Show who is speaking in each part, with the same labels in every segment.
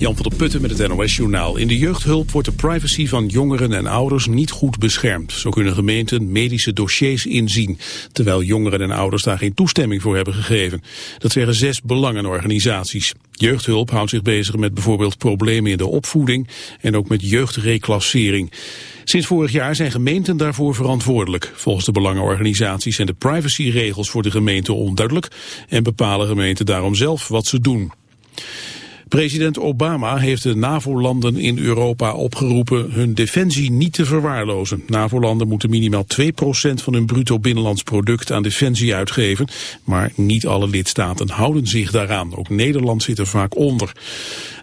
Speaker 1: Jan van der Putten met het NOS-journaal. In de jeugdhulp wordt de privacy van jongeren en ouders niet goed beschermd. Zo kunnen gemeenten medische dossiers inzien, terwijl jongeren en ouders daar geen toestemming voor hebben gegeven. Dat zeggen zes belangenorganisaties. Jeugdhulp houdt zich bezig met bijvoorbeeld problemen in de opvoeding en ook met jeugdreclassering. Sinds vorig jaar zijn gemeenten daarvoor verantwoordelijk. Volgens de belangenorganisaties zijn de privacyregels voor de gemeente onduidelijk en bepalen gemeenten daarom zelf wat ze doen. President Obama heeft de NAVO-landen in Europa opgeroepen hun defensie niet te verwaarlozen. NAVO-landen moeten minimaal 2% van hun bruto binnenlands product aan defensie uitgeven. Maar niet alle lidstaten houden zich daaraan. Ook Nederland zit er vaak onder.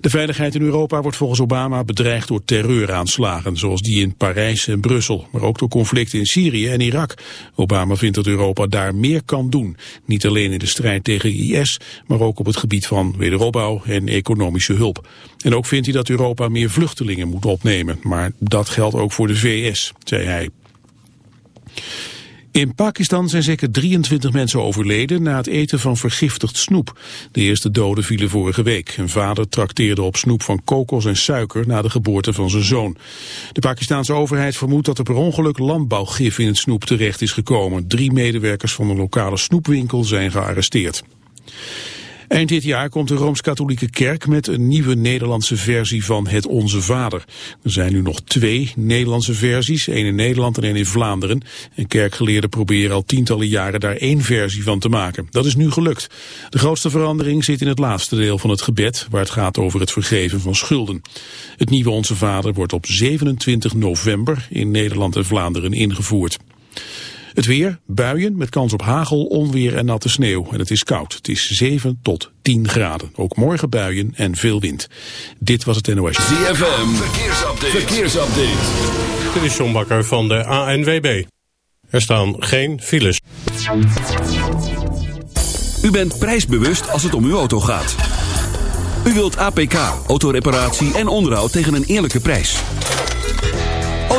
Speaker 1: De veiligheid in Europa wordt volgens Obama bedreigd door terreuraanslagen, zoals die in Parijs en Brussel, maar ook door conflicten in Syrië en Irak. Obama vindt dat Europa daar meer kan doen, niet alleen in de strijd tegen IS, maar ook op het gebied van wederopbouw en economische hulp. En ook vindt hij dat Europa meer vluchtelingen moet opnemen, maar dat geldt ook voor de VS, zei hij. In Pakistan zijn zeker 23 mensen overleden na het eten van vergiftigd snoep. De eerste doden vielen vorige week. Een vader trakteerde op snoep van kokos en suiker na de geboorte van zijn zoon. De Pakistanse overheid vermoedt dat er per ongeluk landbouwgif in het snoep terecht is gekomen. Drie medewerkers van een lokale snoepwinkel zijn gearresteerd. Eind dit jaar komt de Rooms-Katholieke Kerk met een nieuwe Nederlandse versie van Het Onze Vader. Er zijn nu nog twee Nederlandse versies, één in Nederland en één in Vlaanderen. En kerkgeleerden proberen al tientallen jaren daar één versie van te maken. Dat is nu gelukt. De grootste verandering zit in het laatste deel van het gebed, waar het gaat over het vergeven van schulden. Het nieuwe Onze Vader wordt op 27 november in Nederland en Vlaanderen ingevoerd. Het weer, buien met kans op hagel, onweer en natte sneeuw. En het is koud. Het is 7 tot 10 graden. Ook morgen buien en veel wind. Dit was het NOS.
Speaker 2: ZFM, verkeersupdate. verkeersupdate.
Speaker 3: Dit is John Bakker van de ANWB. Er staan geen files.
Speaker 2: U bent prijsbewust als het om uw auto gaat. U wilt APK, autoreparatie en onderhoud tegen een eerlijke prijs.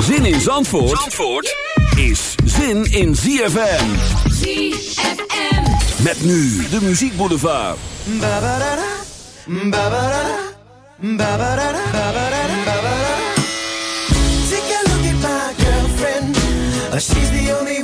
Speaker 2: Zin in Zandvoort, Zandvoort is zin in ZFM.
Speaker 4: ZFM.
Speaker 2: Met nu de Muziek Boulevard.
Speaker 5: Take a look at my girlfriend. Uh, She's the only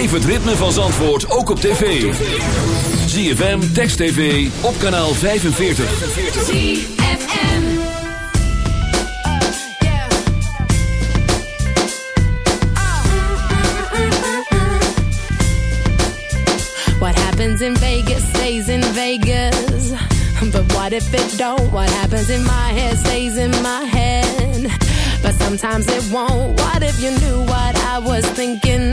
Speaker 2: Beleef het ritme van Zandvoort ook op tv. ZFM, Text TV, op kanaal 45.
Speaker 4: ZFM.
Speaker 6: What happens in Vegas stays in Vegas. But what if it don't? What happens in my head stays in my head. But sometimes it won't. What if you knew what I was thinking?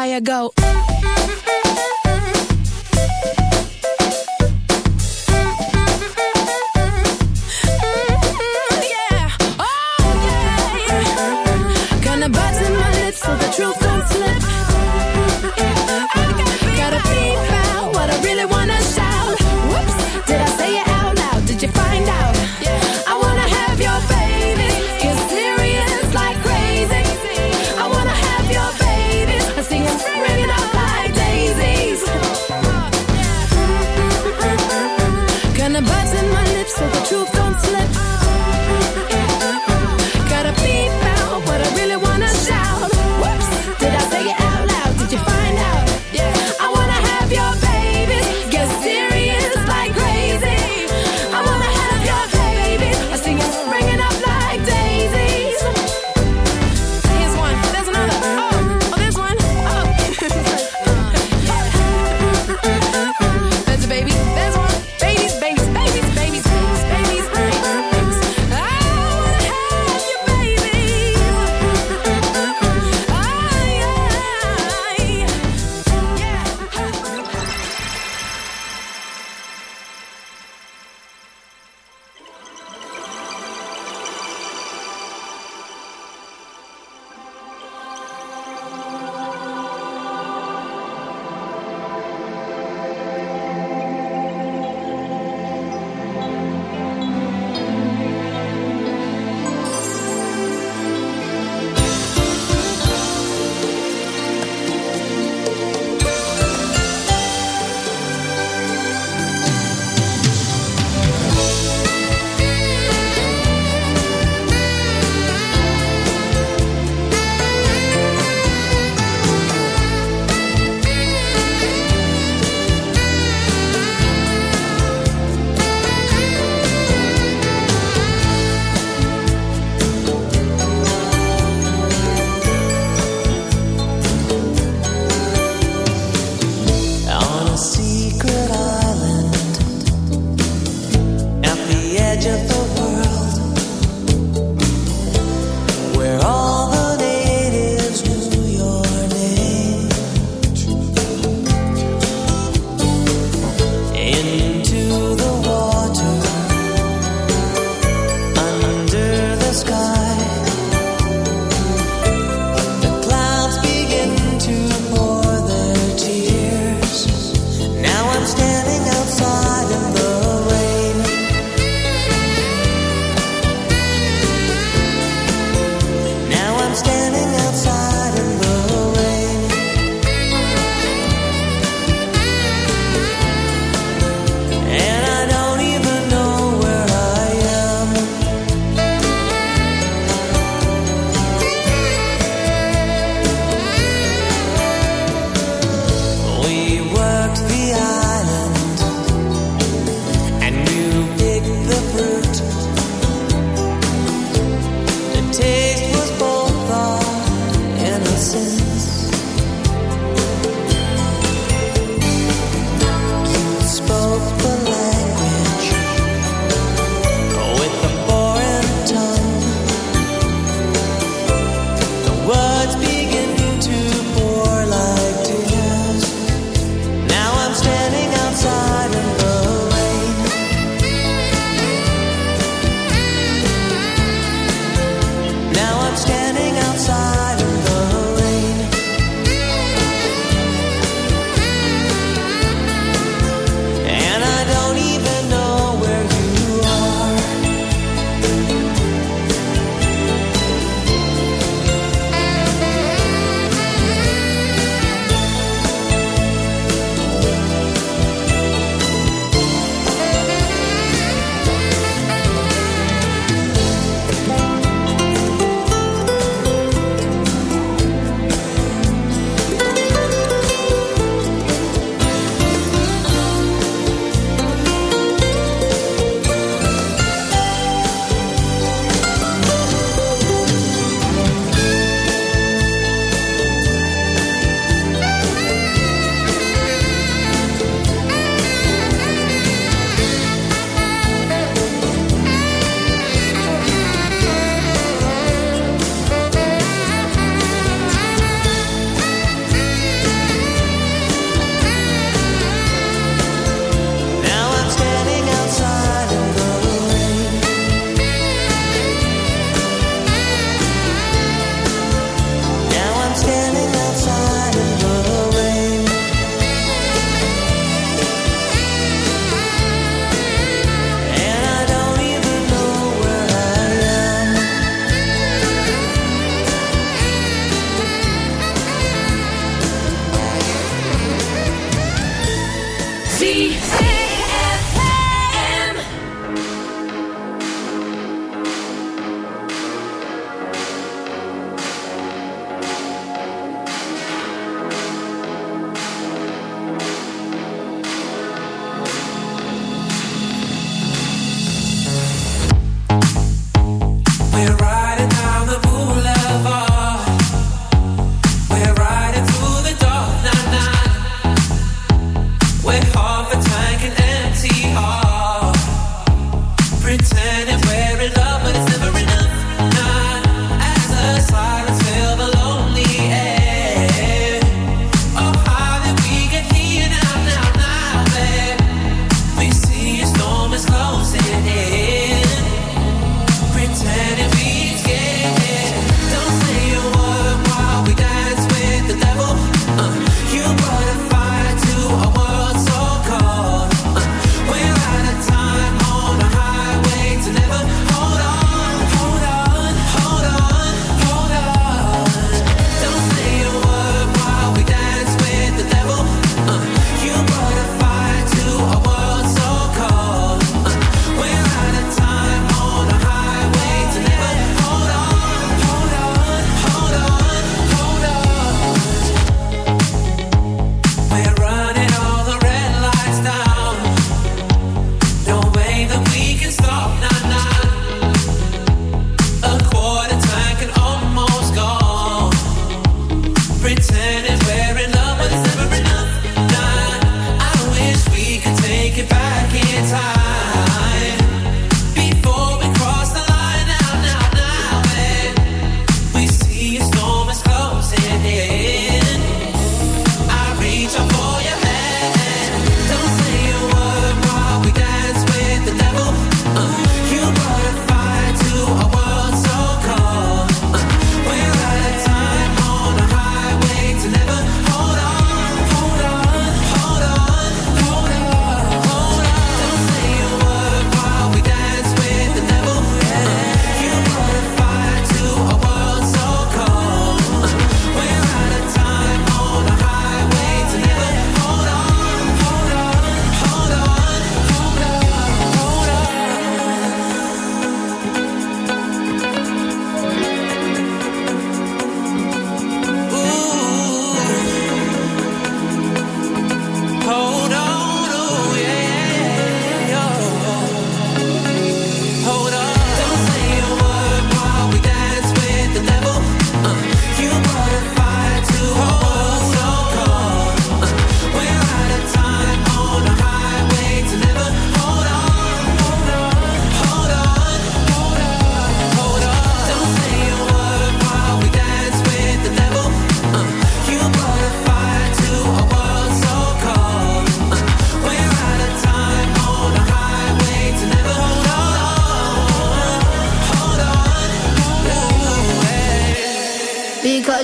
Speaker 6: I go.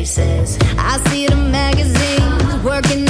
Speaker 7: faces. I see the magazines working.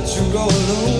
Speaker 7: let you
Speaker 8: go alone.